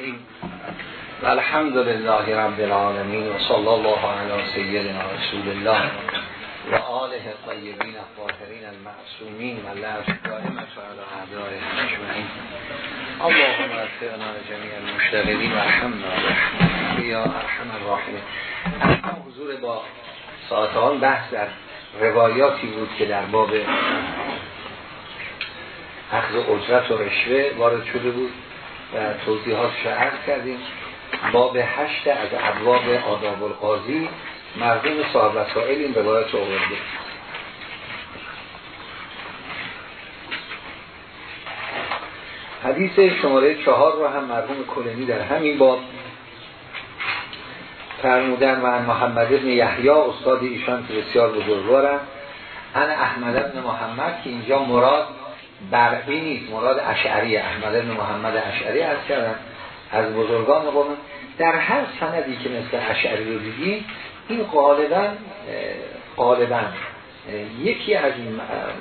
الرحیم. و الحمد لله رب العالمین و صلی الله علی سیدنا رسول الله و آله طیبین الطاهرین المعصومین و لعب دائم فعلا اعدای مجمعین اللهم ارفعنا جمیع المشتغلین و ارحمنا یا ارحم الراحمین. اما حضور با ساعتان بحث در روایاتی بود که در باب اخذ اجرت و رشوه وارد شده بود. و توضیحات شعر کردیم. باب هشت از ابواب آداب القاضی مردم صاحب وسائل این روایت آورده. حدیث شماره چهار رو هم مرحوم کلینی در همین باب فرمودن و محمد ابن یحیی استاد ایشان که بسیار بزرگوارن. ان احمد ابن محمد که اینجا مراد برقی نیست. مراد اشعری احمد ابن محمد اشعری از کردن. از بزرگان قوم در هر سندی که مثل اشعری رو دیدیم این غالبا غالبا یکی از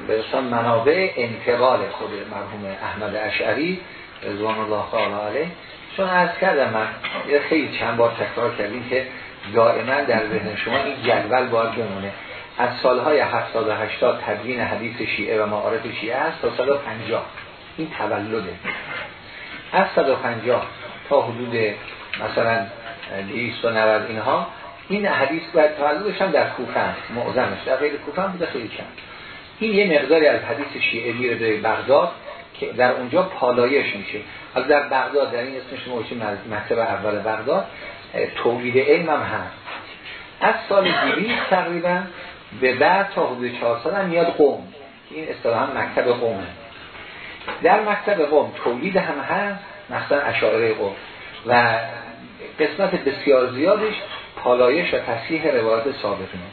به منابع انتقال خود مرحوم احمد اشعری رضوان الله تعالی علیه. چون از کردم من خیلی چند بار تکرار کردیم که دائما در ذهن شما این جدول باید بمونه. از سالهای 70 و 80 تدوین حدیث شیعه و معارف شیعه است تا 150 این تولده. از 150 تا حدود مثلا 290 اینها این حدیث باید تولدش هم در کوفه است معظمش. در غیر کوفه بوده خیلی چند این یه مقداری از حدیث شیعه میره به بغداد که در اونجا پالایش میشه. از در بغداد در این اسمش موچی مکتب اول بغداد تولید علم هم هست. از سال 200 تقریبا به بعد تا حدود 400 هم میاد قوم. این اصطلاحا مکتب قومه. در مکتب قوم تولید هم هست مثلا اشاعره قوم. و قسمت بسیار زیادش پالایش و تصحیح روایت ثابتونه.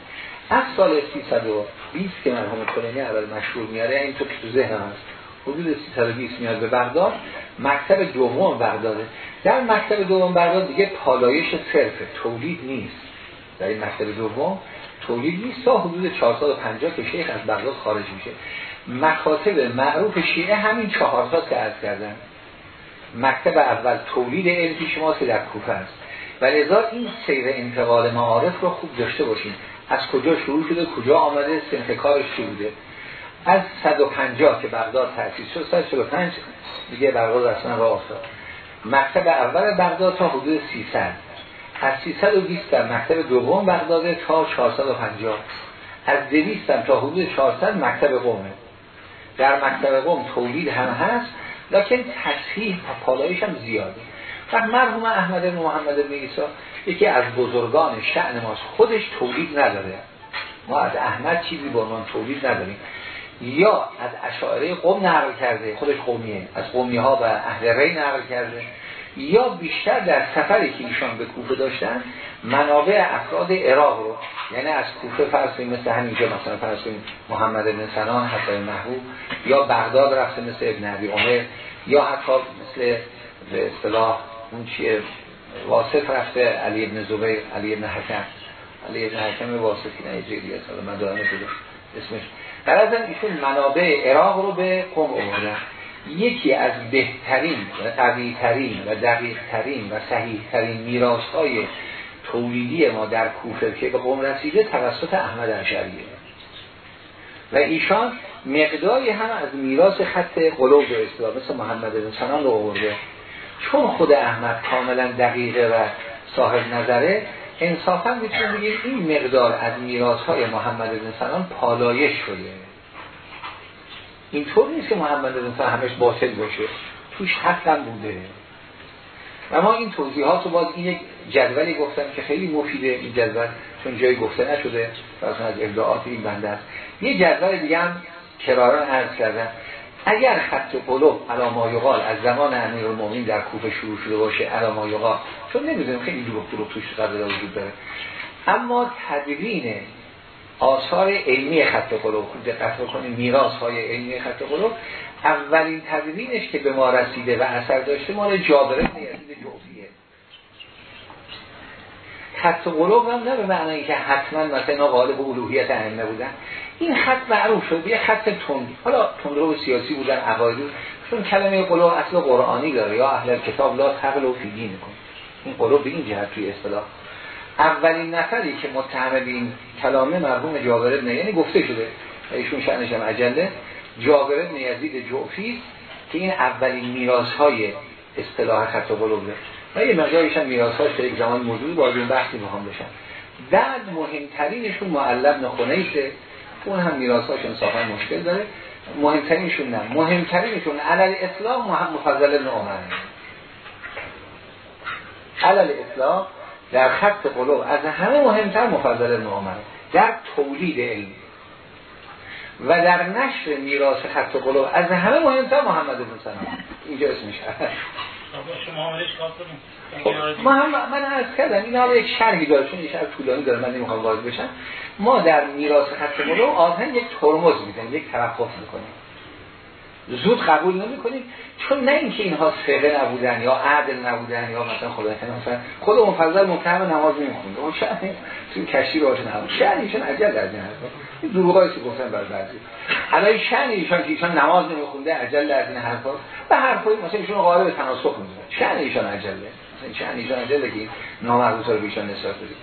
از سال 320 که مرحوم کلینی اول مشهور میاره این تو که تو ذهن هست. حدود 320 میاد به بغداد. مکتب دوم بغداده. در مکتب دوم بغداد دیگه پالایش صرف تولید نیست. در این مکتب دوم تولید نیست. تا حدود 450 که شیخ از بغداد خارج میشه. مکاتب معروف شیعه همین چهار تا که عرض کردن مکتب اول تولید علم پیش ما که در کوفه است. و لذا این سیر انتقال معارف رو خوب داشته باشیم از کجا شروع شده کجا آمده سنت کارش چی بوده؟ از 150 که بغداد تأسیس شد 145 دیگه بغداد اصلا راه افتاد. مکتب اول بغداد تا حدود 300 از 320 در مکتب دوم بغداد تا 450 از 200 تا حدود 400 مکتب قومه در مکتب قوم تولید هم هست لکن تصحیح و پالایش هم زیاده. و مرحوم احمد بن محمد بن یکی از بزرگان شعن ماست خودش تولید نداره. ما از احمد چیزی به عنوان تولید نداریم. یا از اشاعره قوم نقل کرده خودش قومیه. از قومی ها و اهل ری نقل کرده. یا بیشتر در سفری که ایشان به کوفه داشتن منابع افراد عراق رو. یعنی از کوفه فرض مثل همینجا مثلا فرض محمد بن سنان حتی محبوب یا بغداد رفته مثل ابن عبی عمر یا حتی مثل به اصطلاح اون چیه واسف رفته علی ابن زبیر علی ابن حکم. علی ابن حکم واسفی نه جیریت حالا مدائم اسمش. در از ایشون منابع عراق رو به قوم آوردن یکی از بهترین و قویترین و دقیقترین و صحیحترین میراث های تولیدی ما در کوفه که به قوم رسیده توسط احمد اشعریه و ایشان مقداری هم از میراث خط قلوب به مثل محمد بن سنان رو آورده. چون خود احمد کاملا دقیقه و صاحب نظره انصافا می‌تونیم بگیم این مقدار از میراث های محمد بن سنان پالایش شده. اینطور نیست که محمد بن همش باطل باشه. توش حقا بوده. و ما این توضیحات رو باز این یک جدولی گفتم که خیلی مفیده. این جدول چون جایی گفته نشده فرضاً از ابداعات این بنده است. یه جدول دیگه هم کراران عرض کردم. اگر خط قلوب علامه یقال از زمان امیرالمومنین در کوفه شروع شده باشه علامه یقال چون نمی‌دونیم خیلی دروغ دروغ توش قبل وجود داره. اما تدوین آثار علمی خط قلوب. دقت بکنید میراث های علمی خط قلوب. اولین تدوینش که به ما رسیده و اثر داشته مال جابر بن یزید جوفیه. خط قلوب هم نه به معنی که حتما مثلا غالب الوهیت ائمه بودن. این خط معروف شد یه خط تند. حالا تندرو سیاسی بودن عقایدی چون کلمه قلوب اصل قرآنی داره یا اهل کتاب لا تقل و فی کن این قلوب به این جهت توی اصطلاح. اولین نفری که متهم به این کلامه مرحوم جابر ابن یعنی گفته شده ایشون شأنش هم عجله جابر ابن یزید جعفی که این اولین میراث های اصطلاح خط قلوبه و یه مقدارش هم میراث هاش یک زمان موجود با این بحثی می‌خوام بشن بعد مهمترینشون معلب نخونیسه اون هم میراثاش انصافا مشکل داره. مهمترینشون نه. مهمترینشون علل اطلاق مفضل ابن عمر. علل اطلاق در خط قلوب از همه مهمتر مفضل عمر در تولید علم. و در نشر میراث خط قلوب از همه مهمتر محمد بن سلام اینجا اسمش خب ما هم من عرض کردم این حالا یک شرحی داره چون یک شرح طولانی داره من نمی‌خوام وارد بشم. ما در میراث خط قلوب آهن یک ترمز میدن یک توقف می‌کنیم. زود قبول نمی کنیم چون نه اینکه اینها سقه نبودن یا عدل نبودن یا مثلا خدا مثلا خود مفضل متهم نماز نمیخونده. اون شأن توی کشتی راش نبود. شأن ایشان عجل در این حرفا این دروغایی که گفتن بر بعضی. الان شأن ایشان که ایشان نماز نمیخونده عجل در این حرفا. به حرفای مثلا ایشون قائل تناسخ می‌ذاره شأن ایشان عجله. مثلا شأن ایشان عجله که نامربوطه رو به ایشان نسبت بدیم.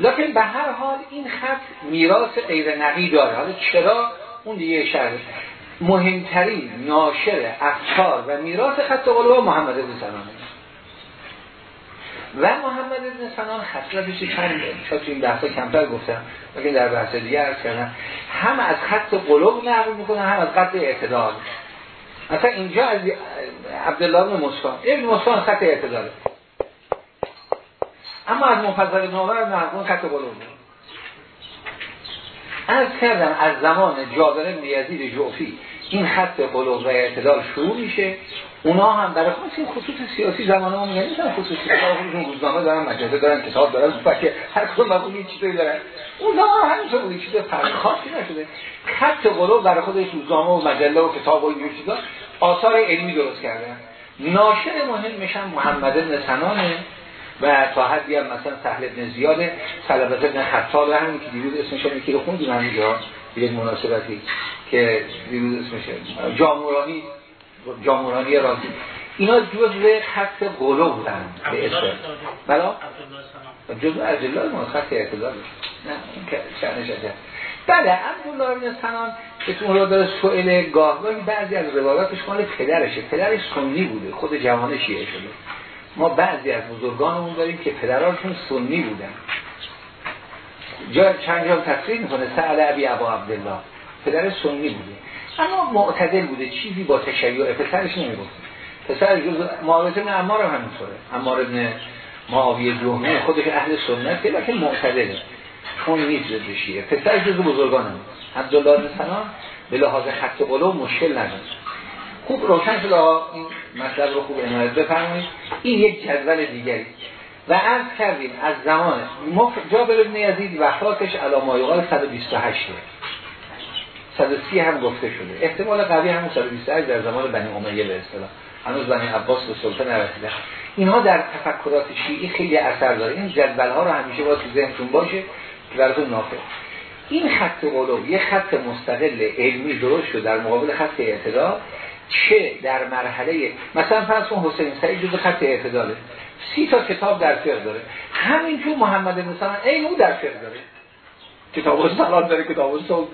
لکن به هر حال این خط میراث غیر نقی داره. حالا چرا؟ اون دیگه شرح مهمترین ناشر افکار و میراث خط قلوب محمد بن سنان و محمد بن سنان خصلتش چند شاید تو این بحثا کمتر گفتم. لیکن در بحث دیگه عرض کردم هم از خط قلوب نقل می‌کنه هم از خط اعتدال. مثلا اینجا از عبدالله بن مسکان ابن مسکان خط اعتداله اما از مفضل بن عمر خط قلوب. از کردم از زمان جابر بن یزید جعفی این خط بلوغ و اعتدال شروع میشه. اونا هم برای خود این خصوص سیاسی زمان ما میگن نیستن خصوص سیاسی. روزنامه دارن مجله دارن کتاب دارن فکر هر کدوم مقوم یه چیزی دارن. اونا هم همینطور بود چیز فرق خاصی نشده. خط بلوغ برای خودش روزنامه و مجله و کتاب و این چیزا آثار علمی درست کردن ناشر مهمش هم محمد بن سنانه و تا حدی هم مثلا سهل بن زیاد سلبت بن خطاب همین که دیروز اسمش یکی رو خوندیم همینجا. یک مناسبتی که دیروز اسمش جامورانی جامورانی رازی اینا جزء خط قلو بودن به اسم. بلا جزء اجلال ما خط اعتدال نه این که اجل بله عبدالله بن سنان که تو را داره سئل گاهگاهی بعضی از روایاتش مال پدرشه. پدرش سنی بوده خود جوان شیعه شده. ما بعضی از بزرگانمون داریم که پدرانشون سنی بودن. جا چند جا تصریح می‌کنه؟ سعد عبی عبا عبدالله. پدر سنی بوده. اما معتدل بوده. چیزی با تشیع پسرش نمی‌گفت. پسر جز معاویت ابن عمار هم همینطوره. عمار ابن معاویه جهنه خودش اهل سنته لیکن معتدله. چون نیست ضد شیعه. پسر جز بزرگان هم. عبدالله سلام به لحاظ خط قلوب مشکل نداشت خوب روشن شده این مطلب رو خوب عنایت بفرمایید. این یک جدول دیگری. و عرض کردیم از زمان جابر ابن یزید وفاتش علامایقال 128 130 هم گفته شده. احتمال قوی همون 128 در زمان بنی امیه به اصطلاح. هنوز بنی عباس به سلطه نرسیده. اینها در تفکرات شیعی خیلی اثر داره. این جدول ها رو همیشه باید تو ذهنتون باشه که براتون نافع. این خط قلوب یه خط مستقل علمی درست شد در مقابل خط اعتدال چه در مرحله مثلا فرض کن حسین سعید جز خط اعتداله. سی تا کتاب در فقه داره. همینجور محمد سلام این او در فقه داره. کتاب سلام داره کتاب صلح.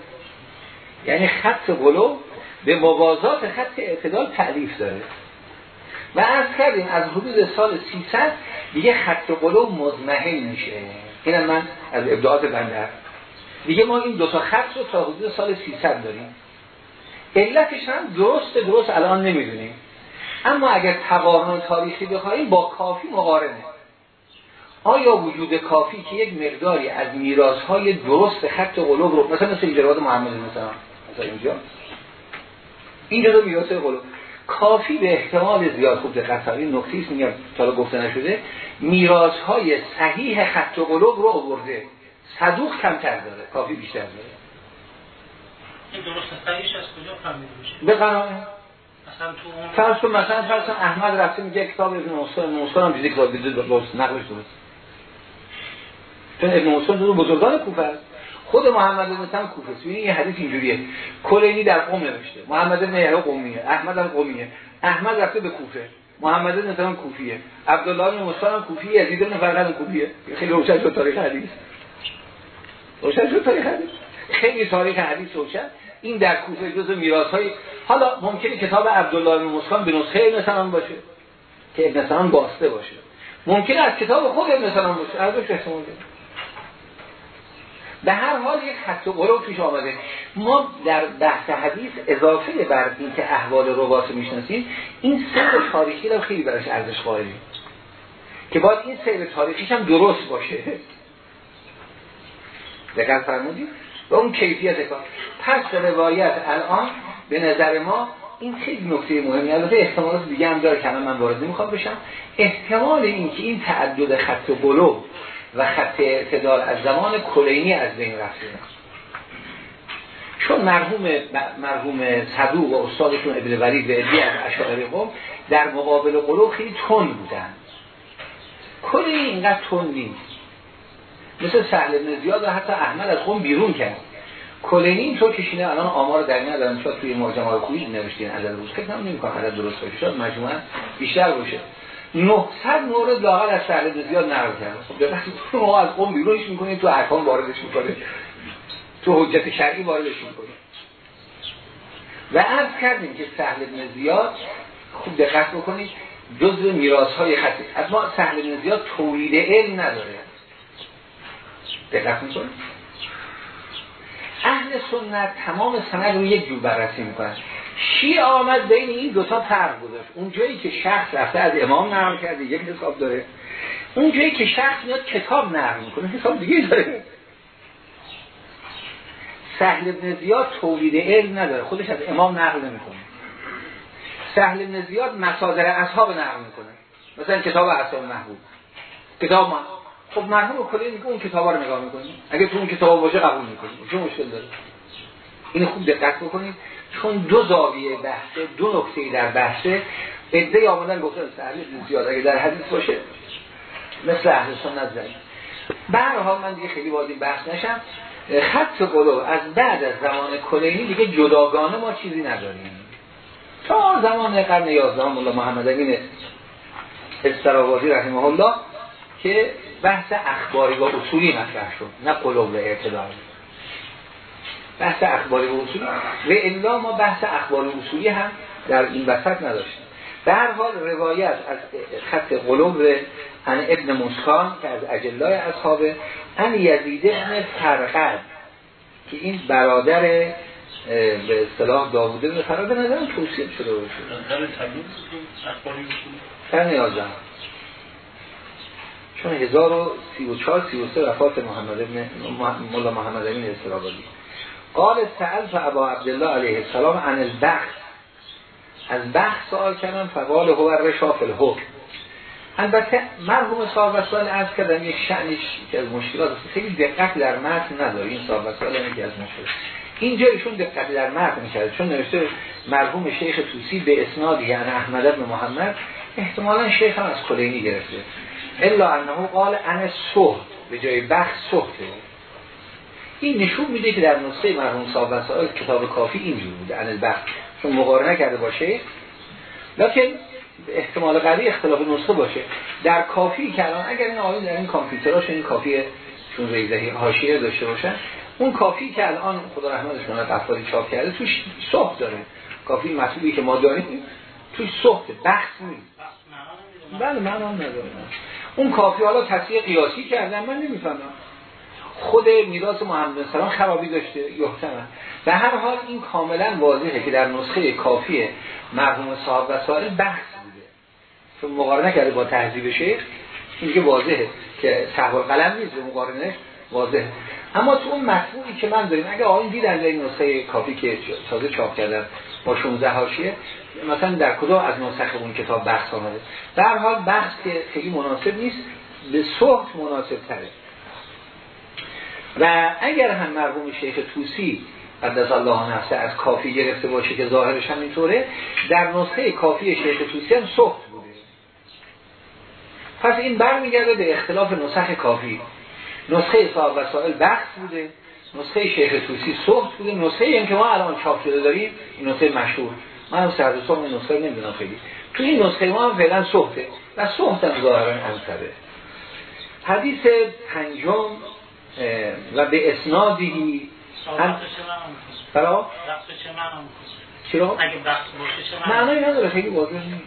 یعنی خط قلو به موازات خط اعتدال تعلیف داره. و از کردیم از حدود سال 300 دیگه خط قلو مزمحل میشه. اینم من از ابداعات بنده. دیگه ما این دو تا خط رو تا حدود سال 300 داریم. علتش هم درست درست الان نمی‌دونیم. اما اگر تقارن تاریخی بخواهیم با کافی مقارنه. آیا وجود کافی که یک مقداری از میراث های درست خط قلوب رو مثلا مثل ایجراد محمد مثلا مثلا اینجا. این رو میراث قلوب. کافی به احتمال زیاد خوب دقت کنید نکته است میگم تا گفته نشده. میراث های صحیح خط قلوب رو آورده. صدوق کمتر داره کافی بیشتر داره. این درست صحیحش از کجا فهمیده میشه؟ به قرائن فرض کن مثلا فرض احمد رفته میگه کتاب ابن موسی موسی هم دیگه کتاب دیگه درست نقلش درست. چون ابن مسعود جزو بزرگان کوفه است. خود محمد بن مسلم کوفه است. یه حدیث اینجوریه. کلینی در قم نوشته. محمد بن یحیی قمیه احمد هم قمیه احمد رفته به کوفه. محمد بن مسلم کوفیه. عبدالله بن مسلم کوفیه. یزید بن فرقد کوفیه. خیلی روشن شد تاریخ حدیث. روشن شد تاریخ حدیث. خیلی تاریخ حدیث روشن. این در کوفه جزء میراث های حالا ممکنه کتاب عبدالله بن مسلم به نسخه ابن باشه که سلام باسته باشه. ممکنه از کتاب خود ابن باشه از احتمال به هر حال یک خط و قلوب پیش آمده. ما در بحث حدیث اضافه بر این که احوال روات می‌شناسیم این سیر تاریخی رو خیلی براش ارزش قائلیم. که باید این سیر تاریخیش هم درست باشه. دقیق فرمودید و اون کیفیت کار. پس روایت الان به نظر ما این خیلی نکته مهمی. البته احتمالات دیگه هم داره که من وارد نمی‌خوام بشم. احتمال این که این تعدد خط قلوب و خط اعتدال از زمان کلینی از بین رفته. چون مرحوم مرحوم صدوق و استادشون ابن ولید و ادی از اشاعره قوم در مقابل قلوب خیلی تون بودن. کلینی اینقدر تون نیست. مثل سهل ابن زیاد و حتی احمد از قوم بیرون کرد. کلینی اینطور کشینه الان آمار در این ندارم شاید توی های خویی نوشتین عدد روز. فکر نمی‌کنم عدد درست باشه شاید مجموعا بیشتر باشه. 900 مورد لاغر از سهل زیاد نقل کرد. خب تو ما از قوم بیرونش می‌کنید تو احکام واردش می‌کنید تو حجت شرعی واردش می‌کنید و عرض کردیم که سهل بن زیاد خوب دقت بکنید جزء میراث های خطی. از ما سهل بن زیاد تولید علم نداره. دقت می‌کنید اهل سنت تمام سند رو یک جور بررسی می‌کنن. شیعه آمد بین این دوتا فرق گذاشت. اون جایی که شخص رفته از امام نقل کرده یک حساب داره. اون جایی که شخص میاد کتاب نقل می‌کنه حساب دیگه داره. سهل ابن زیاد تولید علم نداره. خودش از امام نقل نمی‌کنه. سهل ابن زیاد مصادر اصحاب نقل می‌کنه. مثلا کتاب اصحاب محبوب. کتاب ما خب مرحوم کلی میگه اون کتابا رو نگاه می‌کنی. اگه تو اون کتاب باشه قبول می‌کنی. چه مشکل داره؟ این خوب دقت بکنید. چون دو زاویه بحثه دو نکته در بحثه. ادعای آمدن گفتن سهل زیاد اگه در حدیث باشه مثل اهل سنت زنی حال من دیگه خیلی وارد بحث نشم. خط قلوب از بعد از زمان کلینی دیگه جداگانه ما چیزی نداریم. تا زمان قرن 11 مولا محمد امین استراوازی رحمه الله که بحث اخباری و اصولی مطرح شد نه قلوب و اعتدال. بحث اخباری و اصولی و الا ما بحث اخباری و اصولی هم در این وسط نداشتیم. در حال روایت از خط قلوب ان ابن مسکان که از اجلای اصحابه ان یزید ابن فرقد که این برادر به اصطلاح داووده به فرقد نظرم توصیب شده باشه. در نیازم چون 1034 33 وفات محمد ابن مولا محمد امین استرابادی قال سأل فعبا عبدالله علیه السلام عن البخت از بخت سوال کردن فقال هو رشاف الحکم. البته مرحوم صاحب وسائل از کردن یک شعنش که از مشکلات است. خیلی دقت در متن نداره این صاحب وسائل یکی از مشکلات اینجا ایشون دقت در متن می‌کرد. چون نوشته مرحوم شیخ توسی به اسناد یعنی احمد بن محمد احتمالا شیخ هم از کلینی گرفته. الا انه قال ان صحت به جای بخت صحته این نشون میده که در نسخه مرحوم صاحب وسائل کتاب کافی اینجور بوده ان البخت چون مقارنه کرده باشه. لکن احتمال قوی اختلاف نسخه باشه. در کافی که الان اگر این آقای در این کامپیوتراش این کافی چون ریزه حاشیه داشته باشن اون کافی که الان خدا رحمتش کنه قفاری چاپ کرده توش صحب داره. کافی مسئولی که ما داریم توش صحبه بحث نیست. بله من هم ندارم اون کافی حالا تصویه قیاسی کردن من نمی‌فهمم. خود میراث محمد سلام خرابی داشته یحتمل به هر حال این کاملا واضحه که در نسخه کافی مرحوم صاحب و سال بحث بوده. چون مقارنه کرده با تهذیب شیخ این که واضحه که تحول قلم نیست به مقارنه واضحه. اما تو اون مطبوعی که من داریم اگه آقایون دیدن در این نسخه کافی که تازه چاپ کردن با 16 حاشیه مثلا در کدام از نسخ اون کتاب بحث آمده. در حال بحث که خیلی مناسب نیست به صحت مناسب تره. و اگر هم مرحوم شیخ توسی قدس الله نفسه از کافی گرفته باشه که ظاهرش هم اینطوره در نسخه کافی شیخ توسی هم سخت بوده. پس این برمیگرده به اختلاف نسخ کافی. نسخه صاحب وسائل بحث بوده نسخه شیخ توسی صحت بوده نسخه این که ما الان چاپ شده داریم این نسخه مشهور. من هم سرد صحب نسخه نمی‌دونم خیلی. تو این نسخه ما هم فعلا صحته و صحت هم ظاهرا انصره حدیث پنجم و به اسنادی هم برا؟ چرا؟ اگه بحث باشه چه معنی نداره خیلی واضح نیست.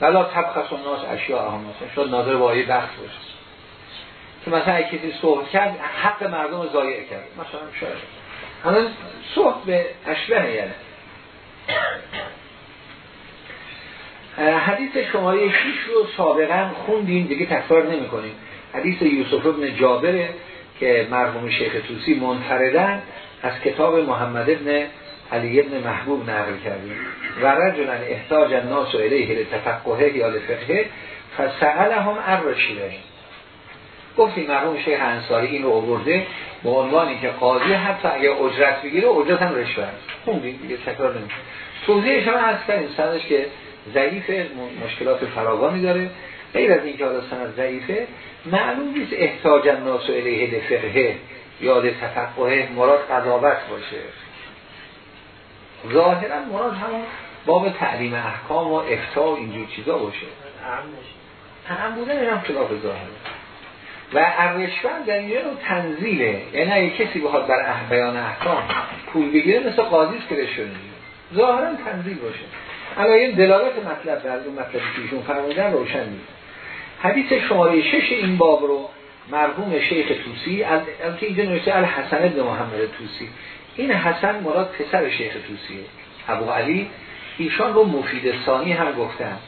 بلا تبخص و ناس اشیاء هم شاید ناظر با بحث باشه. که مثلا کسی صحبت کرد حق مردم رو ضایع کرد. مثلا شاید. الان صحبت به اشبه یعنی. حدیث شماره 6 رو سابقا خوندیم دیگه تکرار نمی کنیم حدیث یوسف ابن جابره که مرحوم شیخ توسی منفردن از کتاب محمد ابن علی ابن محبوب نقل کردیم. و رجلا احتاج الناس الیه لتفقهه یا لفقه فسألهم الرشیده گفتیم مرحوم شیخ انصاری این رو آورده به عنوانی که قاضی حتی اگر اجرت بگیره اجرت هم رشوه است. خوندیم دیگه تکرار نمیشه توضیحش هم از کردیم سندش که ضعیف مشکلات فراوانی داره. غیر از اینکه حالا سند ضعیفه معلوم نیست احتاج الناس الیه لفقه یا لتفقهه مراد قضاوت باشه. ظاهرا مراد همون باب تعلیم احکام و افتا و اینجور چیزا باشه. اهم. بودن هم خلاف ظاهره. و الرشوت در اینجا رو تنزیله. یعنی اگه کسی بخواد بر بیان احکام پول بگیره مثل قاضی که رشوه ظاهرا تنزیل باشه. اما این دلالت مطلب در اون مطلبی که ایشون فرمودن روشن نیست. حدیث شماره شش این باب رو مرحوم شیخ توسی البته اینجا نوشته الحسن ابن محمد توسی این حسن مراد پسر شیخ توسیه ابو علی ایشان رو مفید ثانی هم گفتن.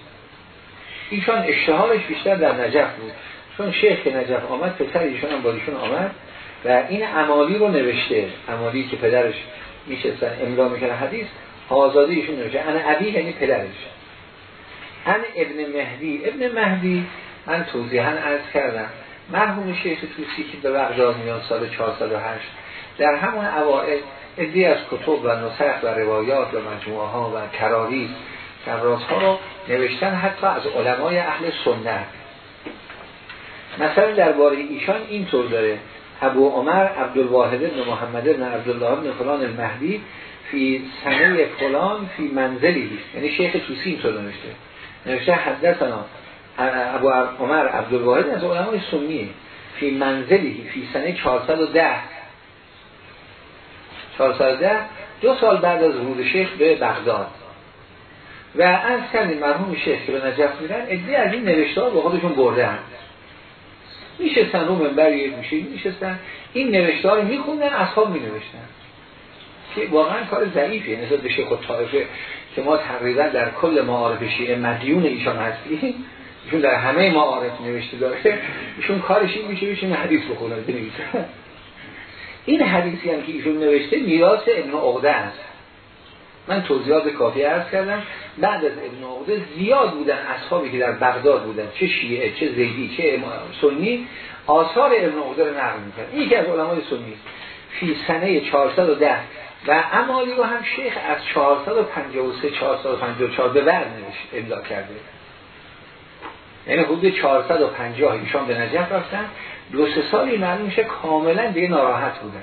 ایشان اشتهارش بیشتر در نجف بود. چون شیخ که نجف آمد پسر ایشان هم با ایشون آمد و این امالی رو نوشته. امالی که پدرش میشستن املا می‌کنه حدیث آزادی ایشون نوشته. انا ابی یعنی پدرش. ان ابن مهدی ابن مهدی من توضیحا عرض کردم. مرحوم شیخ توسی که به بغداد میان سال 408 در همون اوائل ادی از کتب و نسخ و روایات و مجموعه ها و کراری سراس ها رو نوشتن حتی از علمای اهل سنت. مثلا درباره ایشان اینطور داره. ابو عمر عبدالواحد بن محمد بن عبدالله بن فلان المهدی فی سنه فلان فی منزلی. یعنی شیخ توسی اینطور نوشته. نوشته حدثنا ابو عمر عبدالواحد از علمای سنیه فی منزلی فی سنه 410 410 دو سال بعد از ورود شیخ به بغداد. و از کردیم مرحوم شیخ که به نجف میرن ادی از این نوشته ها با خودشون برده هم میشستن رو منبر یک میشه میشستن این نوشته ها رو میخوندن اصحاب مینوشتن. که واقعا کار ضعیفیه نسبت به شیخ طایفه که ما تقریبا در کل معارف شیعه مدیون ایشان هستیم. ایشون در همه معارف نوشته داره. ایشون کارش این میشه ایشون حدیث بخونن بنویسن این حدیثی هم که ایشون نوشته میراث ابن عقده است. من توضیحات کافی عرض کردم. بعد از ابن عقده زیاد بودن اصحابی که در بغداد بودن چه شیعه چه زیدی چه سنی آثار ابن عقده رو نقل می‌کنن این از علمای سنی است فی سنه 410 و امالی رو هم شیخ از 453 454 به بعد امضا کرده. یعنی حدود 450 ایشان به نجف رفتن. دو سه سالی معلوم میشه کاملا دیگه ناراحت بودن.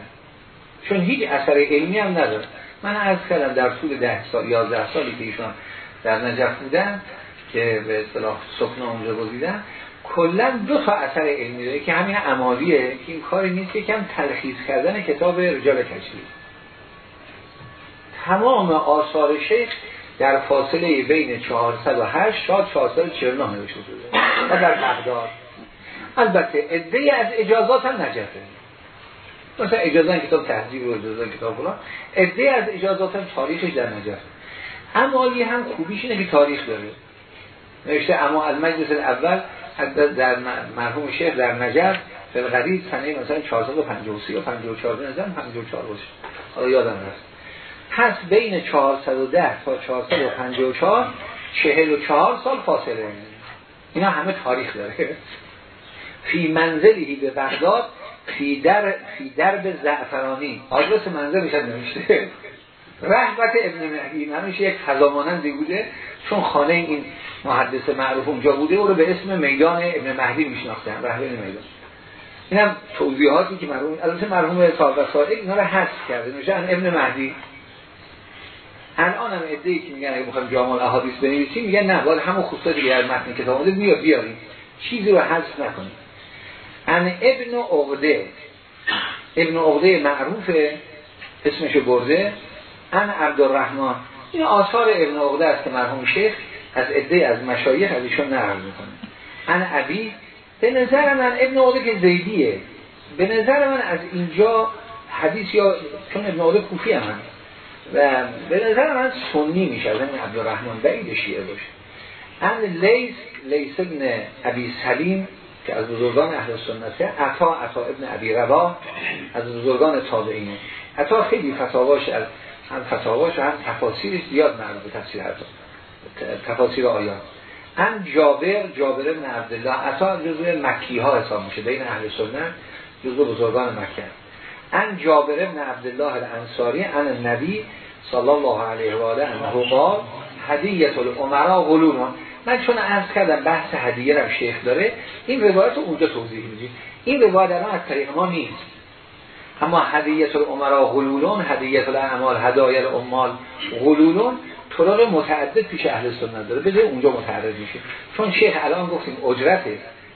چون هیچ اثر علمی هم نداره من عرض کردم در طول ده سال یازده سالی که ایشان در نجف بودن که به اصطلاح سکنا اونجا بودیدن کلا دو تا اثر علمی داره. که همین عمالیه که این کاری نیست که کم تلخیص کردن کتاب رجال کشلی تمام آثار شیخ در فاصله بین 408 تا 449 نوشته شده. و در بغداد. البته عده از اجازات هم نجفه مثلا اجازه کتاب تهذیب و اجازه کتاب فلان. عده از اجازات هم تاریخش در نجف امالی هم خوبیش اینه که تاریخ داره. نوشته اما از مجلس اول حتی در مرحوم شیخ در نجف قریب سنه مثلا 453 و 54 نظام 54 باشه. حالا یادم هست پس بین 410 تا 454 44 سال فاصله. اینا همه تاریخ داره. فی منزلی به بغداد فی در فی درب زعفرانی. آدرس منزل می‌شد نمیشه رحمت ابن مهدی همیشه یک خزامانندی بوده چون خانه این محدث معروف اونجا بوده او رو به اسم میدان ابن مهدی میشناختن رهبر میدان. اینم توضیحاتی که مرحوم البته مرحوم صاحب وسائل اینا رو حذف کرده. نوشته ابن مهدی. الان هم ادعی که میگن اگه بخوایم جامع احادیث بنویسیم میگن نه باید همون خصوصا دیگه متن کتاب اومده بیا بیاریم. چیزی رو حذف نکنیم. ان ابن عقده. ابن عقده معروفه اسمش برده. ان عبدالرحمن. این آثار ابن عقده است که مرحوم شیخ از عده از مشایخ از ایشون نقل می‌کنه. ان ابی به نظر من ابن عقده که زیدیه. به نظر من از اینجا حدیث یا چون ابن عقده کوفی هم هست. و به نظر من سنی میشه از این عبدالرحمن بعید شیعه باشه. ان لیس لیس ابن ابی سلیم که از بزرگان اهل سنته عطا عطا ابن ابی روا از بزرگان تابعینه عطا خیلی فتاواش از هم فتاواش و هم تفاسیرش زیاد معلومه تفسیر عطا تفاسیر آیات. هم جابر جابر ابن عبدالله عطا جزو مکی ها حساب میشه بین اهل سنت جزو بزرگان مکه. ان جابر ابن عبدالله الانصاری ان نبی صلی الله علیه و آله انه قال هدیه الامراء غلوما من چون عرض کردم بحث هدیه رو شیخ داره این روایت رو اونجا توضیح میدیم. این روایت الان از طریق ما نیست. اما هدیه الامراء غلولون هدیه الاعمال هدایه الامال غلولون طرق متعدد پیش اهل سنت داره. بده اونجا متعرض میشه چون شیخ الان گفتیم اجرت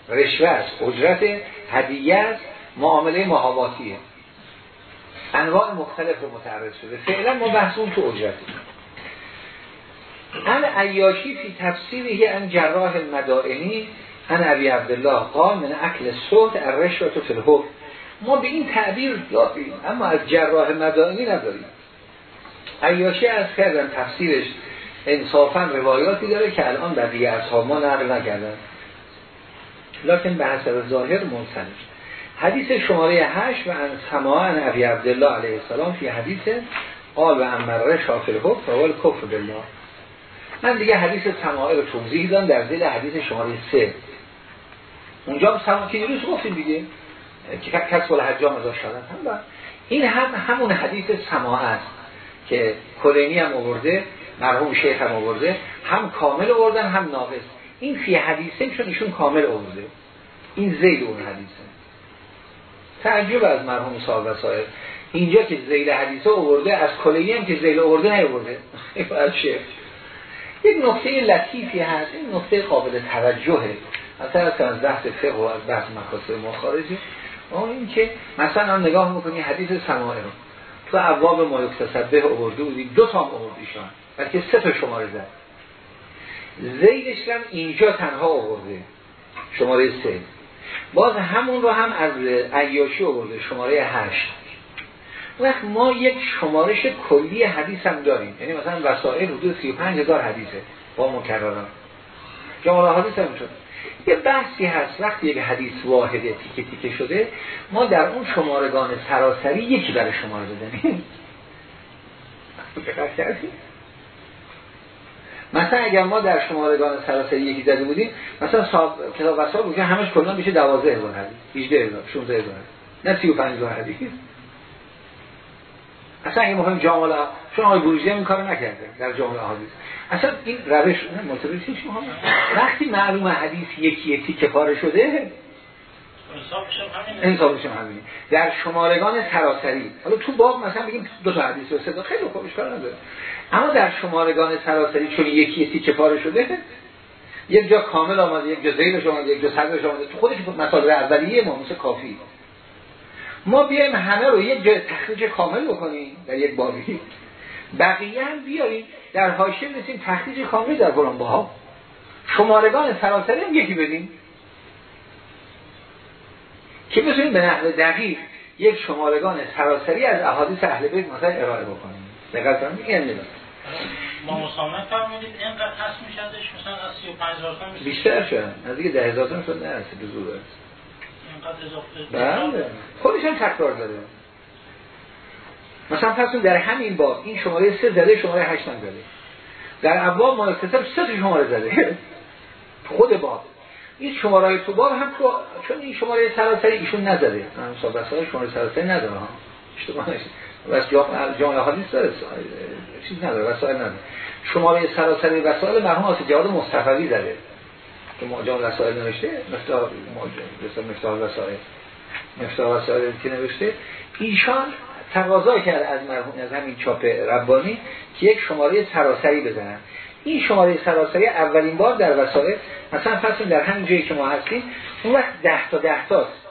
رشوه اجرت هدیه معامله محاباتیه انواع مختلف رو متعرض شده. فعلا ما بحثون تو اجرتی ان عیاشی فی تفسیری ان جراح مدائنی ان ابی عبدالله قال من اکل صوت الرشوه تو فلحف ما به این تعبیر داریم اما از جراح مدائنی نداریم. عیاشی از کردن تفسیرش انصافا روایاتی داره که الان بقیه اصحاب ما نقل نکردن. لکن به حسب ظاهر منصنف حدیث شماره 8 و ان سماع ابی عبدالله علیه السلام فی حدیث قال و امره شافر حب و کفر بالله. من دیگه حدیث سماعه رو توضیح دادم در دل حدیث شماره 3 اونجا هم که دیروز گفتیم دیگه. که کس بل حجام ازا شدن. هم این هم همون حدیث سماعه است که کلینی هم آورده مرحوم شیخ هم آورده هم کامل آوردن هم ناقص. این فی حدیثه چون ایشون کامل آورده. این زید اون حدیثه. تعجب از مرحوم صاحب وسائل اینجا که زیل حدیثه آورده از کلینی هم که زیل آورده نیاورده. از شیخ. یک نقطه لطیفی هست این نقطه قابل توجهه. مثلا از بحث فقه و از بحث مقاصد مخارجی اون این که مثلا نگاه می‌کنی حدیث سماعه تو ابواب ما یکتسبه آورده بودی دو تا آوردیشان بلکه سه تا شماره زد. زیدش هم اینجا تنها آورده شماره سه. باز همون رو هم از عیاشی آورده شماره هشت. وقت ما یک شمارش کلی حدیث هم داریم. یعنی مثلا وسائل حدود 35 هزار حدیثه با مکرران. جمعه حدیث هم شد. یه بحثی هست. وقتی یک حدیث واحده تیکه تیکه شده ما در اون شمارگان سراسری یکی برای شماره بزنیم مثلا اگر ما در شمارگان سراسری یکی زده بودیم مثلا کتاب وسائل بود که همش کلا میشه 12 هزار حدیث 18 هزار 16 هزار نه 35 هزار حدیث. اصلا اگه مهم جامعه چون آقای بروجی این کارو نکرده در جامعه حدیث اصلا این روش متوجه شما؟ وقتی معلوم حدیث یکی یکی کفاره شده انصافش هم همینه. در شمارگان سراسری حالا تو باغ مثلا بگیم دو تا حدیث و صدا خیلی خوبش کار نداره. اما در شمارگان سراسری چون یکی یکی کفاره شده یک جا کامل آمده یک جا زیرش آمده یک جا صدرش آمده. تو خودش مطالب اولیه ما مثل کافی. ما بیایم همه رو یک جای تخریج کامل بکنیم در یک بابی. بقیه هم بیاریم در حاشیه بسیم تخریج کامل در قرآن با شمارگان سراسری هم یکی بدیم. که بتونیم به نحو دقیق یک شمارگان سراسری از احادیث اهل بیت مثلا ارائه بکنیم. کنیم این نمی‌دونم ما مصامت فرمودید اینقدر هست میشه ازش مثلا از 35 هزار بیشتر شد. نزدیک 10 هزار تا شد نه به زور بله. خودش هم تکرار داره. مثلا پس در همین باب این شماره سه زده شماره هشت هم زده. در ابواب مناسب سه شماره زده. خود باب. این شماره تو باب هم چون این شماره سراسری ایشون نزده. من های شماره سراسری نداره اشتباه نشید بس جامعه حدیث داره. چیز نداره. وسائل نداره. شماره سراسری وسائل مرحوم آسد جواد مصطفوی زده. که جامعه وسائل نوشته مثل مثل وسائل. مفتاح وسائل که نوشته. ایشان تقاضا کرد از مرحوم از همین چاپ ربانی که یک شماره سراسری بزنن. این شماره سراسری اولین بار در وسائل مثلا فصل در همین جایی که ما هستیم اون وقت ده تا ده تاست.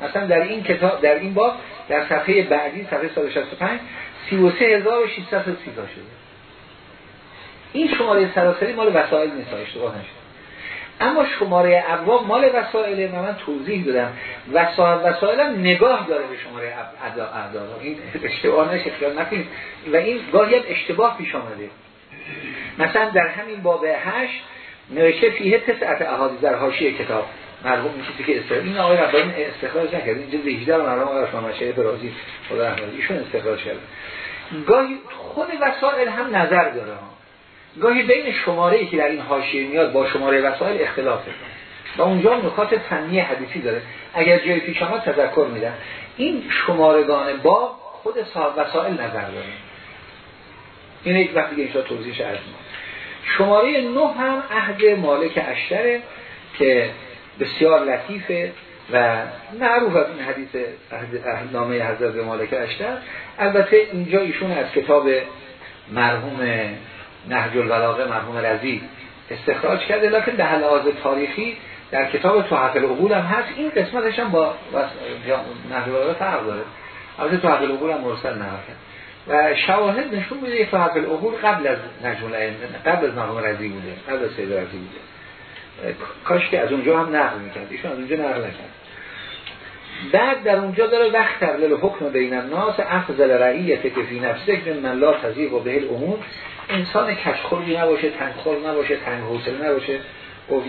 مثلا در این کتاب در این باب در صفحه بعدی صفحه 165 33630 تا شده. این شماره سراسری مال وسائل نیست اشتباه نشد. اما شماره ابواب مال وسائل من توضیح دادم. وسائل وسائل هم نگاه داره به شماره اعداد این اشتباه نشه خیال نکنید. و این گاهی اشتباه پیش آمده. مثلا در همین باب 8 نوشته فیه تسعت احادیث در حاشیه کتاب. مرحوم این که استخراج این آقای ربانی استخراج نکرد اینجا 18 مرحوم آقای رحمان مشه برازی خدا استخراج کرد گاهی خود وسائل هم نظر داره. گاهی بین شماره ای که در این حاشیه میاد با شماره وسائل اختلافه و اونجا نکات فنی حدیثی داره. اگر جای پیش آمد تذکر میدن. این شمارگان با خود صاحب وسائل نظر داره. این یک وقتی که اینجا توضیحش از ما شماره نه هم عهد مالک اشتره که بسیار لطیفه و معروف از این حدیث نامه حضرت مالک اشتر. البته اینجا ایشون از کتاب مرحوم نهج البلاغه مرحوم رزی استخراج کرده. لکن به لحاظ تاریخی در کتاب تحف العقول هم هست. این قسمتش هم با نهج البلاغه فرق داره. البته تحف العقول هم مرسل نقل و شواهد نشون میده تحف العقول قبل از نجم قبل از مرحوم رزی بوده قبل از سید رزی بوده. کاش که از اونجا هم نقل می‌کرد. ایشون از اونجا نقل نکرد. بعد در اونجا داره وقت تقلیل حکم بین الناس افضل رعیت که فی نفسه من لا تزیق و بهل امور انسان کشخوری نباشه تنگخور نباشه تنگ حوصله نباشه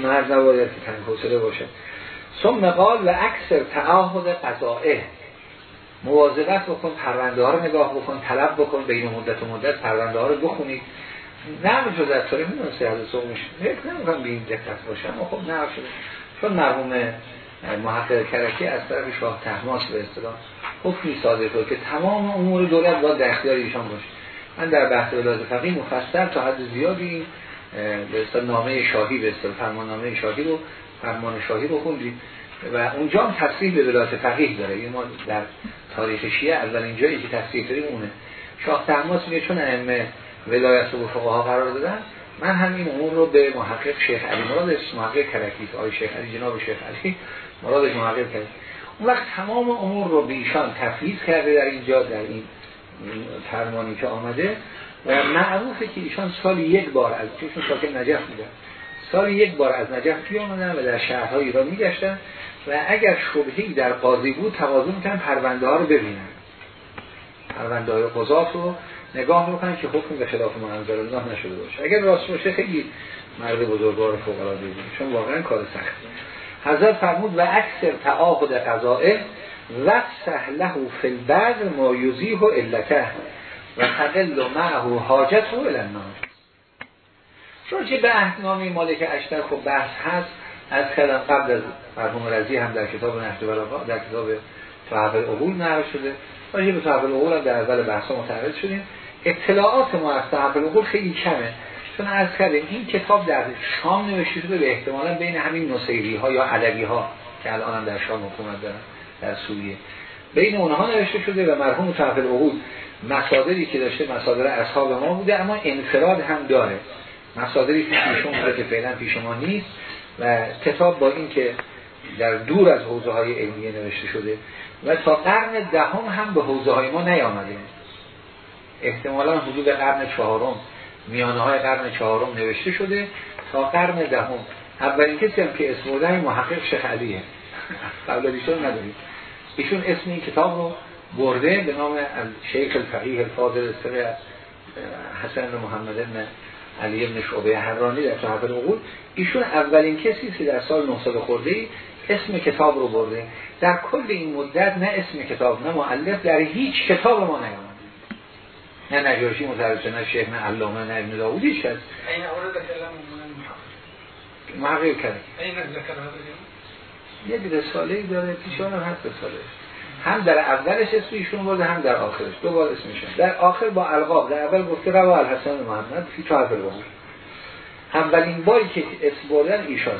مرد نباید که تنگ حوصله باشه. ثم قال و اکثر تعاهد قضائه مواظبت بکن پرونده ها رو نگاه بکن طلب بکن بین مدت و مدت پرونده ها رو بخونید. نرم شده از طوری می‌دونسته از سومش نمی‌کنم به این دقت باشه اما خب نرم شده چون مرحوم محقق کرکی از طرف شاه تحماس به اصطلاح حکمی صادر که تمام امور دولت باید در اختیار ایشان باشه. من در بحث ولایت فقیه مفصل تا حد زیادی به نامه شاهی به فرمان نامه شاهی رو فرمان شاهی رو خوندیم. و اونجا هم تصریح به ولایت فقیه داره. این ما در تاریخ شیعه اولین جایی که تصریح داریم اونه. شاه تحماس میگه چون ائمه ولایت و فقها قرار دادن من همین امور رو به محقق شیخ علی مرادش محقق کرکی آقای شیخ علی جناب شیخ علی مرادش محقق کرد اون وقت تمام امور رو به ایشان تفویض کرده در اینجا در این فرمانی که آمده و معروفه که ایشان سال یک بار از چون ساکن نجف بودن سال یک بار از نجف پی آمدن و در شهرهای ایران میگشتن و اگر شبهی در قاضی بود تقاضا می‌کنن پرونده ها رو ببینن. پرونده های قضات رو نگاه می‌کنن که حکم به خلاف منظر الله نشده باشه. اگر راست باشه خیلی مرد بزرگوار فوق العاده بود. چون واقعا کار سخت. حضرت فرمود و اکثر تعاقد قضائه و سهله فی البعض ما یزیه علته و تقل معه حاجت و الانار چون به احنامی مالک اشتر خب بحث هست. از کلم قبل از مرحوم رضی هم در کتاب نهج بلاغا در کتاب تحف العقول نقل شده. راجع به تحف العقول هم در اول بحثا متعرض شدیم. اطلاعات ما از تحف العقول خیلی کمه چون از کردیم این کتاب در شام نوشته شده به احتمالا بین همین نصیری ها یا علوی ها که الان هم در شام حکومت دارن. در سوریه. بین اونها نوشته شده و مرحوم تحف العقول مصادری که داشته مصادر اصحاب ما بوده اما انفراد هم داره. مصادری که پیشون بوده که فعلا پیش ما نیست و کتاب با این که در دور از حوزه های علمیه نوشته شده و تا قرن دهم هم به حوزه های ما نیامده. احتمالا حدود قرن چهارم میانه های قرن چهارم نوشته شده تا قرن دهم. اولین کسی هم که اسم محقق شیخ قبل ایشون نداریم. ایشون اسم این کتاب رو برده به نام شیخ الفقیه الفاضل سر حسن محمد بن علی ابن شعبه حرانی در صحف العقول. ایشون اولین کسی که در سال 900 خورده اسم کتاب رو برده. در کل این مدت نه اسم کتاب نه معلف در هیچ کتاب ما نیامد. نه نجاشی مترجم نه شیخ نه علامه نه ابن داوود هیچ کس. این محقق کرد یک رساله داره پیشان هم هست رساله هم در اولش اسم ایشون برده هم در آخرش. دو بار اسمشون در آخر با القاب. در اول گفته روا الحسن محمد فی تو اول اولین باری که اسم بردن ایشانه.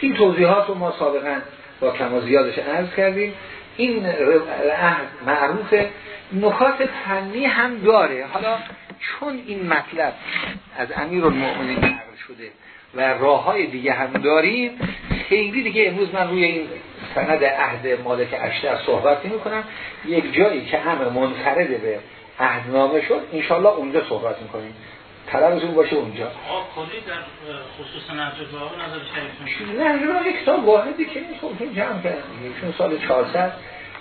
این توضیحات رو ما سابقا با کما زیادش عرض کردیم. این معروف نکات فنی هم داره. حالا چون این مطلب از امیر المؤمنین شده و راه های دیگه هم داریم خیلی دیگه امروز من روی این سند عهد مالک اشتر صحبت نمی کنم یک جایی که همه منفرده به عهدنامه شد انشالله اونجا صحبت می‌کنیم. طلبتون باشه اونجا. کلی در خصوص نهج نظر نهج یک کتاب واحدی که این جمع کردن. چون سال 400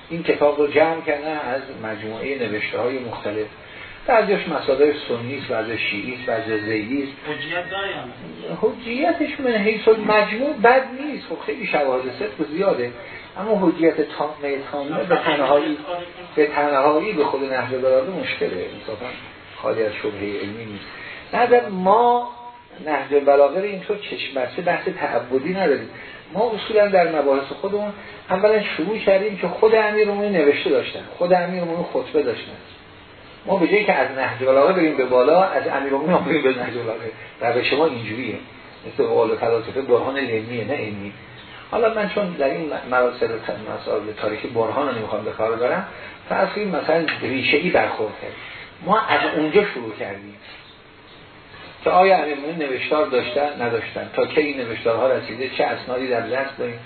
این کتاب رو جمع کردن از مجموعه نوشته های مختلف. بعضیش مسائل سنی است بعضی شیعی است بعضی زیدی است. حجیتش من حیث مجموع بد نیست. خب خیلی شواهد صدق زیاده. اما حجیت تامه تامه به تنهایی به تنهایی به خود نهج بلاغه مشکله. انصافا خالی از شبهه علمی نیست. نظر ما نهج بلاغه اینطور چشم بسته بحث تعبدی نداریم. ما اصولا در مباحث خودمون اولا شروع کردیم که خود امیرمون نوشته داشتن خود امیرمون خطبه داشتن. ما به جایی که از نهج بلاغه بریم به بالا از امیرمون بریم به نهج بلاغه و به شما اینجوریه. مثل قول فلاسفه برهان علمیه نه علمی. حالا من چون در این مراسل مسائل تاریخی برهان رو نمی‌خوام به کار برم فرض کنیم مثلا ریشه ای برخورد کرد ما از اونجا شروع کردیم. که آیا امیرمون نوشتار داشتن نداشتن؟ تا که این نوشتارها رسیده؟ چه اسنادی در دست داریم؟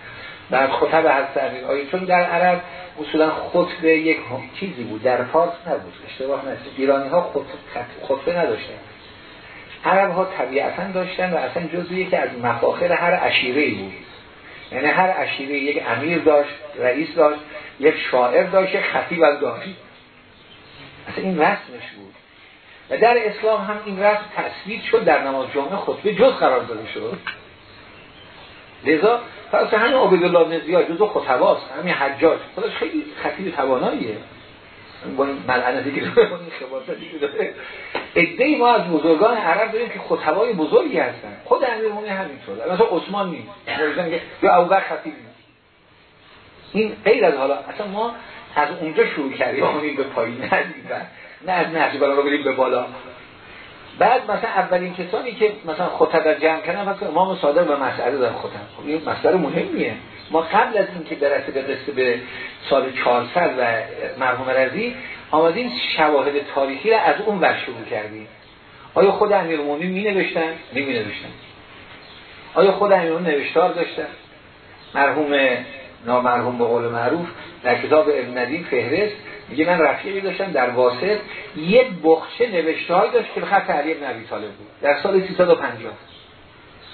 در خطب امیر آیا چون در عرب اصولا خطبه یک چیزی بود در فارس نبود اشتباه نست ایرانی ها خطبه نداشتن. عرب ها طبیعتا داشتن و اصلا جزو یکی از مفاخر هر عشیره بود. یعنی هر عشیره یک امیر داشت رئیس داشت یک شاعر داشت خطیب از داشت اصلا این رسمش بود. و در اسلام هم این رسم تصویر شد در نماز جمعه خطبه جز قرار داده شد. لذا پس همین عبدالله بن زیاد جزو خطباست همین حجاج. خودش خیلی خطیب تواناییه. با این ملعنه دیگه داره. ادهی ما از بزرگان عرب داریم که خطبای بزرگی هستن. خود امیر مومنی همینطور مثلا عثمان نیست. یا ابوبکر خطیب نیست. این غیر از حالا اصلا ما از اونجا شروع کردیم. به پایین ندیم. نه از نهج بالا رو بریم به بالا. بعد مثلا اولین کسانی که مثلا خطب جمع کردن مثلا امام صادق و مسئله در خطب خب این مسئله مهمیه. ما قبل از اینکه برسه به قصه به سال 400 و مرحوم رضی آمدیم شواهد تاریخی را از اون ور شروع کردیم. آیا خود امیرالمومنین می نوشتن نمی نوشتن آیا خود امیرالمومنین نوشتار داشتن؟ مرحوم نامرحوم به قول معروف در کتاب ابن ندیم فهرست میگه من رفیقی داشتم در واسط یک بخچه نوشته های داشت که به خط علی ابی طالب بود. در سال 350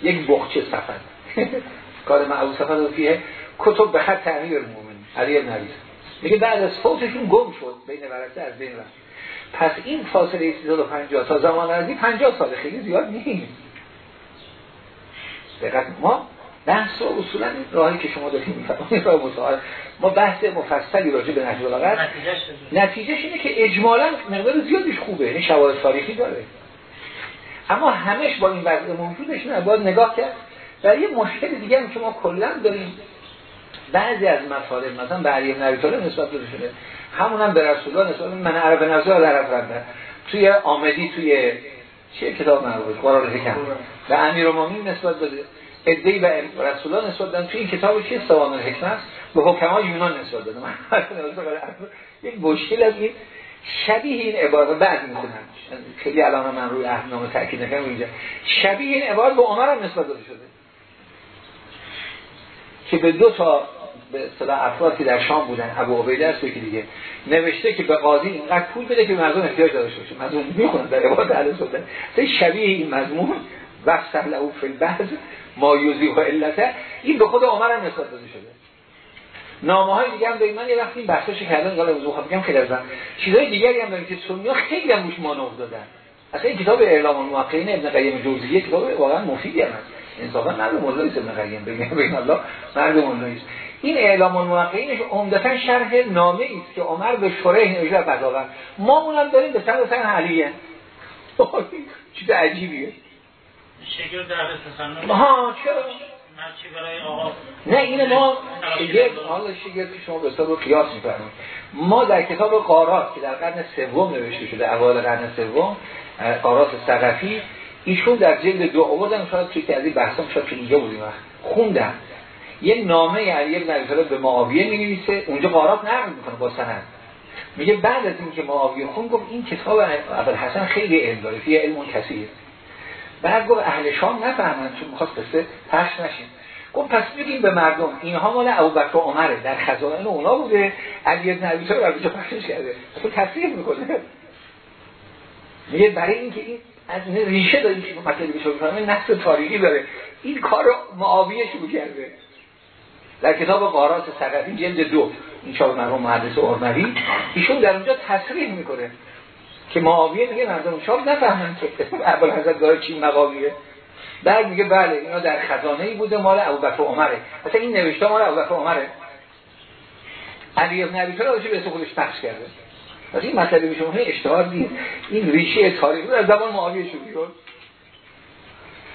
یک بخچه سفر. کار معروف سفر رو فیه کتب به خط امیر المومنین علی ابن ابی میگه بعد از فوتشون گم شد بین ورثه از بین رفت. پس این فاصله 350 تا زمان ازی 50 سال خیلی زیاد نیست. دقیقا ما بحث و اصولا این راهی که شما دارید میفرمایید. راه ما بحث مفصلی راجع به نهج البلاغه نتیجهش اینه که اجمالا مقدار زیادیش خوبه. این شواهد تاریخی داره. اما همش با این وضع موجودش نه باید نگاه کرد. و یه مشکل دیگه هم که ما کلا داریم. بعضی از مطالب مثلا به علی بن نسبت داده شده. همون هم به رسول الله نسبت من عرب نظر در توی آمدی توی چه کتاب مربوط قرار حکم و امیرالمومنین نسبت داده. ادهی به رسول الله نسبت دادن. توی این کتاب چیه سوان الحکمت به حکمای یونان نسبت دادن. من یک مشکل از این شبیه این عبارت بعد می‌کنم خیلی الان من روی اهنامه تاکید نکنم اینجا. شبیه این عبارت به عمر هم نسبت داده شده. که به دو تا به اصطلاح افراد که در شام بودن. ابو عبیده است که دیگه. نوشته که به قاضی اینقدر پول بده که مردم احتیاج داشته باشه. مردم می‌خونن در عبارت اهل سنت. شبیه این مضمون وقت له فی البحث ما یوزی و علته این به خود عمر هم نسبت داده شده. نامه های دیگه هم من یه وقتی این بحثش کردن قال وضوح بگم خیلی ازم چیزای دیگری هم داریم که سنی خیلی هم روش مانور دادن. اصلا این کتاب اعلام الموقعین ابن قیم جوزیه کتاب واقعا مفیدی هم هست. انصافا مرد مولایی ابن قیم بگم بین الله مرد مولایی این اعلام الموقعینش عمدتا شرح نامه است که عمر به شریح نوشته قضاوت ما اونم داریم به سر حسین علیه چیز عجیبیه. شگرد در ها چرا؟ نه این ما شگرد حالا شگرد که شما به حساب قیاس میفرمایید. ما در کتاب قارات که در قرن سوم نوشته شده اول قرن سوم قارات ثقفی ایشون در جلد دو آوردن شاید توی که از این بحثام شاید که اینجا بودیم. خوندن یه نامه علی بن ابی به معاویه می‌نویسه اونجا قارات نقل می‌کنه با سند. میگه بعد از اینکه معاویه خون گفت این کتاب ابوالحسن خیلی علم داره فیه علم کثیر. بعد گفت اهل شام نفهمن چون می‌خواست قصه پخش نشین گفت پس بگیم به مردم اینها مال ابوبکر و عمره در خزائن اونا بوده. علی بن ابی طالب اونجا پخشش کرده. تو تصدیق می‌کنه. میگه برای اینکه این از ریشه داره که مطلبی شروع کنه نفس تاریخی داره. این کار معاویه شروع کرده. در کتاب قارات سقفی جلد دو این چهار مرحوم محدث اورموی ایشون در اونجا تصریح می‌کنه. که معاویه میگه مردم شام نفهمن که ابوالحسن داره چی مقامیه بعد میگه بله اینا در خزانه ای بوده مال ابوبکر عمره. مثلا این نوشته مال ابوبکر عمره. علی ابن ابی طالب به خودش پخش کرده. پس این مسئله شما اشتهار نیست این ریشه تاریخی از زمان معاویه شد.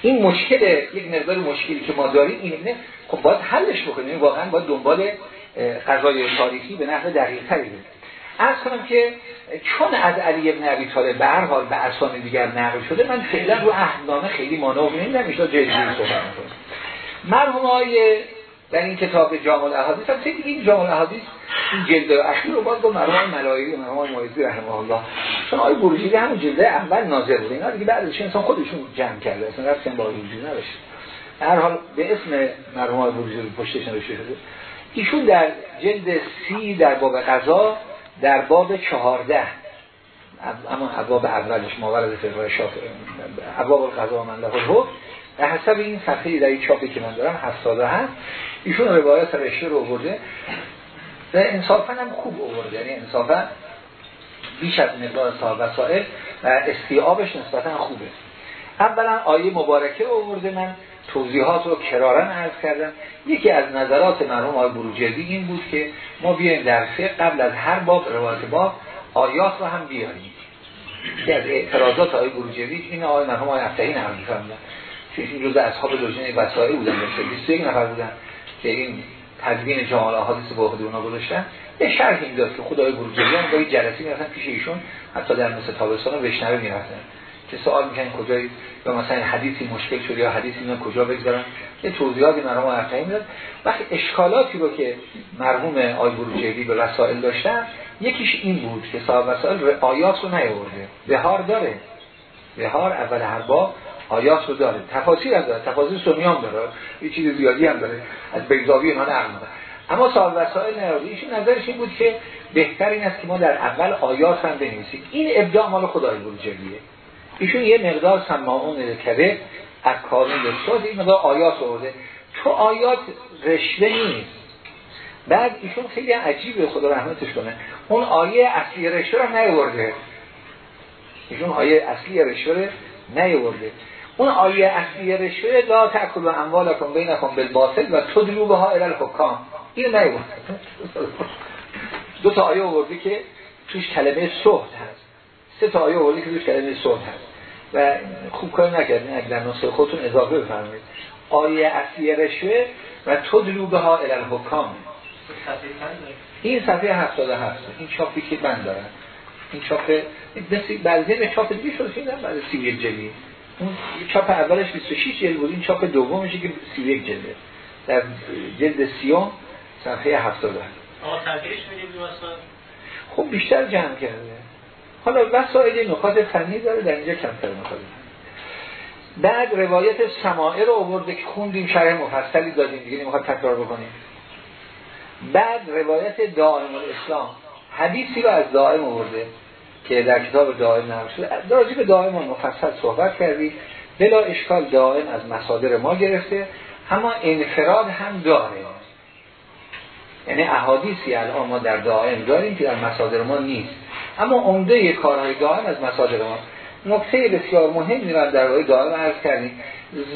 این مشکل یک مقدار مشکلی که ما داریم اینه خب باید حلش بکنیم. واقعا باید دنبال قضای تاریخی به نحو دقیق تری از کنم که چون از علی ابن عبی طالب به هر حال به اسامی دیگر نقل شده من فعلا رو اهدنامه خیلی مانور نمیدم ایشتا جدی صحبت مرحوم های در این کتاب جامع الاحادیث هم فکر این جامع الاحادیث این جلد اخیر رو باز با مرحوم ملایری و مرحوم مایزی رحمه الله. چون آقای بروجیدی همون جلد اول ناظر بود اینا دیگه بعدش انسان خودشون جمع کرده اصلا رفتن با بروجیدی نباشه. هر حال به اسم مرحوم آقای بروجیدی پشتش نوشته شده. ایشون در جلد سی در باب قضا در باب چهارده. اما ابواب اولش ماورد فرقای شافعی ابواب القضا من له به حسب این صفحه در این چاپی که من دارم هفتاده هست. ایشون روایت رشته رو آورده. و انصافا هم خوب آورده. یعنی انصافا بیش از مقدار صاحب وسائل و استیابش نسبتا خوبه. اولا آیه مبارکه آورده. من توضیحات رو کرارن عرض کردم یکی از نظرات مرحوم آقای بروجردی این بود که ما بیایم در فقه قبل از هر باب روایت باب آیات رو هم بیاریم. که از اعتراضات آقای بروجردی این آقای مرحوم آقای افتحی نقل می‌فرمودن. که این جزء اصحاب لجنه وسائل بودن داشته 21 نفر بودن که این تدوین جمال احادیث با خود اونا گذاشتن. یه شرح این داد که خدای بروجردی هم گاهی جلسی می‌رفتن پیش ایشون حتی در مثل تابستان و بشنوه می‌رفتن. که سوال می‌کنن کجایی یا مثلا حدیثی مشکل شده یا حدیثی اینا کجا بگذارن؟ یه توضیحاتی مرحوم ارتعی می‌داد. وقتی اشکالاتی رو که مرحوم آی بروجردی به رسائل داشتن یکیش این بود که صاحب وسائل آیات رو نیاورده. بهار داره. بهار اول هر باب آیات رو داره. تفاصیل هم داره. تفاصیل سنی هم داره. یه چیز زیادی هم داره. از بیزاوی اینا نقل اما صاحب وسائل ایشون نظرش این بود که بهتر این است که ما در اول آیات هم بنویسیم. این ابداع مال خدای بروجردیه ایشون یه مقدار سماعون کبه از کارون دستاز این مقدار آیات آورده. تو آیات رشوه نیست. بعد ایشون خیلی عجیبه خدا رحمتش کنه. اون آیه اصلی رشوه رو نیورده ایشون آیه اصلی رشوه نیورده اون آیه اصلی رشوه لا و اموالکم بینکم بالباطل و تدلو بها الی الحکام. این نیورده دو تا آیه آورده که توش کلمه صحت هست. سه تا آیه آورده که توش کلمه صحت هست. و خوب کار نکردین اگر در نسخه خودتون اضافه بفرمایید. آیه اصلی رشوه و تدلو ها الالحکام این صفحه 77 این چاپی که من دارم. این چاپ مثل بعضی به چاپ دیگه شده این بعد 31 جلدی اون چاپ اولش 26 جلد بود این چاپ دومشه که 31 جلده در جلد سیوم صفحه 70 آقا تغییرش میدیم خب بیشتر جمع کرده. حالا وسائل نکات فنی داره در اینجا کمتر نکات بعد روایت سماعه رو آورده که خوندیم شرح مفصلی دادیم دیگه نمی‌خواد تکرار بکنیم. بعد روایت دائم الاسلام. حدیثی رو از دائم آورده که در کتاب دائم نقل شده. در به دائم مفصل صحبت کردی. بلا اشکال دائم از مصادر ما گرفته. اما انفراد هم داره. یعنی احادیثی الان ما در دائم داریم که در مصادر ما نیست. اما عمده کارهای دائم از مساجد ما. نکته بسیار مهمی را در روی دائم عرض کردیم.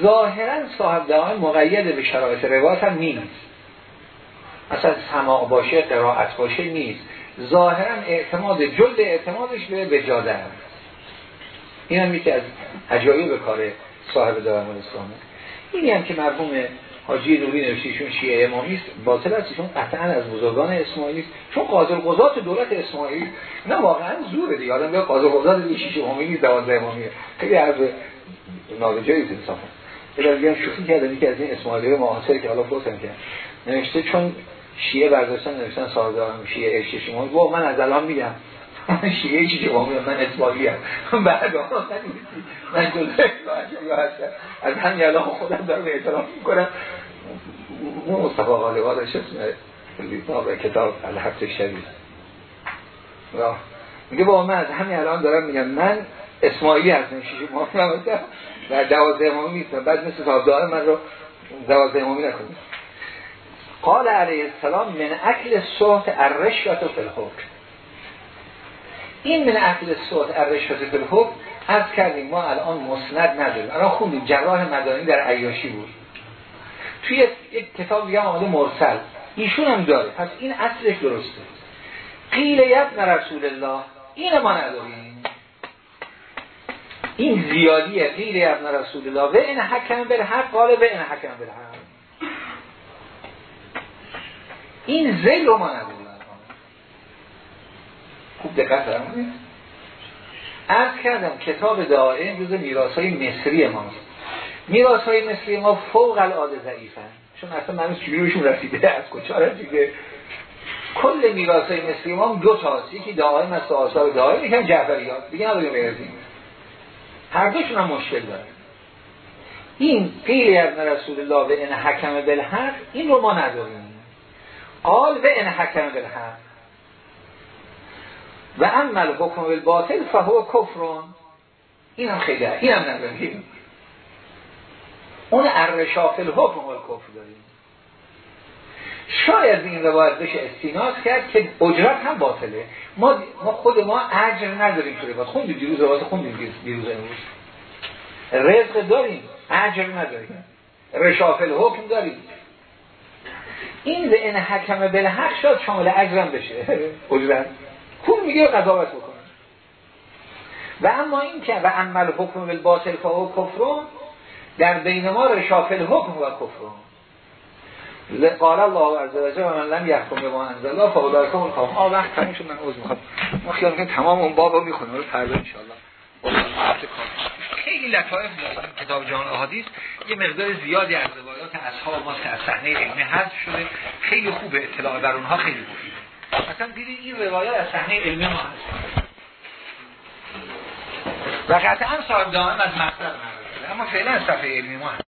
ظاهرا صاحب دائم مقید به شرایط روایت هم نیست. مثلا سماع باشه قرائت باشه نیست. ظاهرا اعتماد جلد اعتمادش به بجاده هست این هم یکی از عجایب کار صاحب دائم الاسلامه اینی هم که مرحوم حاجی نوری نوشتیشون شیعه امامی است باطل است. ایشون قطعا از بزرگان اسماعیلی چون قاضی قضات دولت اسماعیل نه واقعا زوره دیگه. آدم بیا قاضی قضات شیعه امامی نیست 12 امامیه خیلی عرض نابجایی انصافا اگر بگم شوخی کردن که از این اسماعیلی معاصر که حالا پرسن که نوشته چون شیعه برداشتن نوشتن سازدارم شیعه عشق شما. با من از الان میگم. شیعه چی جواب میدم من اسماعیلی ام بعد من جزء هستم. از همین الان خودم دارم اعتراف می‌کنم. مصطفی غالبادش اسم کتاب الحفظ شبیه میگه با من از همین الان دارم میگم من اسماعیلی هستم شیشه ماه نمازم و دوازده امامی نیستم. بعد مثل صاحب من رو دوازده امامی نکنیم قال علیه السلام من اکل صحت الرشوت و فلحکم این من اکل صحت الرشوت و فلحکم از کردیم ما الان مسند نداریم. الان خوندیم جراح مدانی در عیاشی بود. توی یک کتاب دیگه آمده مرسل. ایشون هم داره. پس این اصلش درسته. قیلیت رسول الله. این ما نداریم. این زیادیه. قیل ابن رسول الله. و این حکم بالحق قال و این حکم بالحق این زیل رو ما نداریم خوب دقت دارم. از کردم. کتاب دائم جز میراث های مصری ماست میراث های مصری ما فوق العاده ضعیفن. چون اصلا من چجوریشون رسیده؟ از کجا رسیده؟ کل میراث های مصری ما دو تاست یکی است و آثار دائم یکم جعفریات دیگه نداریم برسیم هر دوشون هم مشکل داره. این قیل ابن رسول الله و این حکم بالحق این رو ما نداریم. قال و این حکم بالحق. و عمل حکم بالباطل فهو کفرون این هم خیلی این هم نداریم. اون ارشافل حکم و کفر داریم. شاید این روایت بشه استیناس کرد که اجرت هم باطله. ما, ما خود ما اجر نداریم تو روایت. خوندیم دیروز روایت؟ خوندیم دیروز امروز. رزق داریم اجر نداریم. رشافل حکم داریم. این به این حکم بالحق شاید شامل اجرم بشه. اجرت. خوب میگه قضاوت بکنه. و اما این که و عمل حکم بالباطل فهو کفرون در بین ما رشافل حکم و کفرون قال الله عز و جل من لم یحکم به ما انزل الله فاولئک هم الکافرون آ وقت تموم شد من عذر می‌خوام. ما خیال می‌کنم تمام اون بابو می‌خونیم رو فردا ان شاء الله خیلی لطایف داره کتاب جان احادیث. یه مقدار زیادی از روایات اصحاب ما که از صحنه علمی حذف شده. خیلی خوبه اطلاع بر اونها خیلی مفیده مثلا دیدید این روایات از صحنه علمی ما هست. و قطعا صاحب دائم از مقصد اما فعلا صفحه علمی ما هست.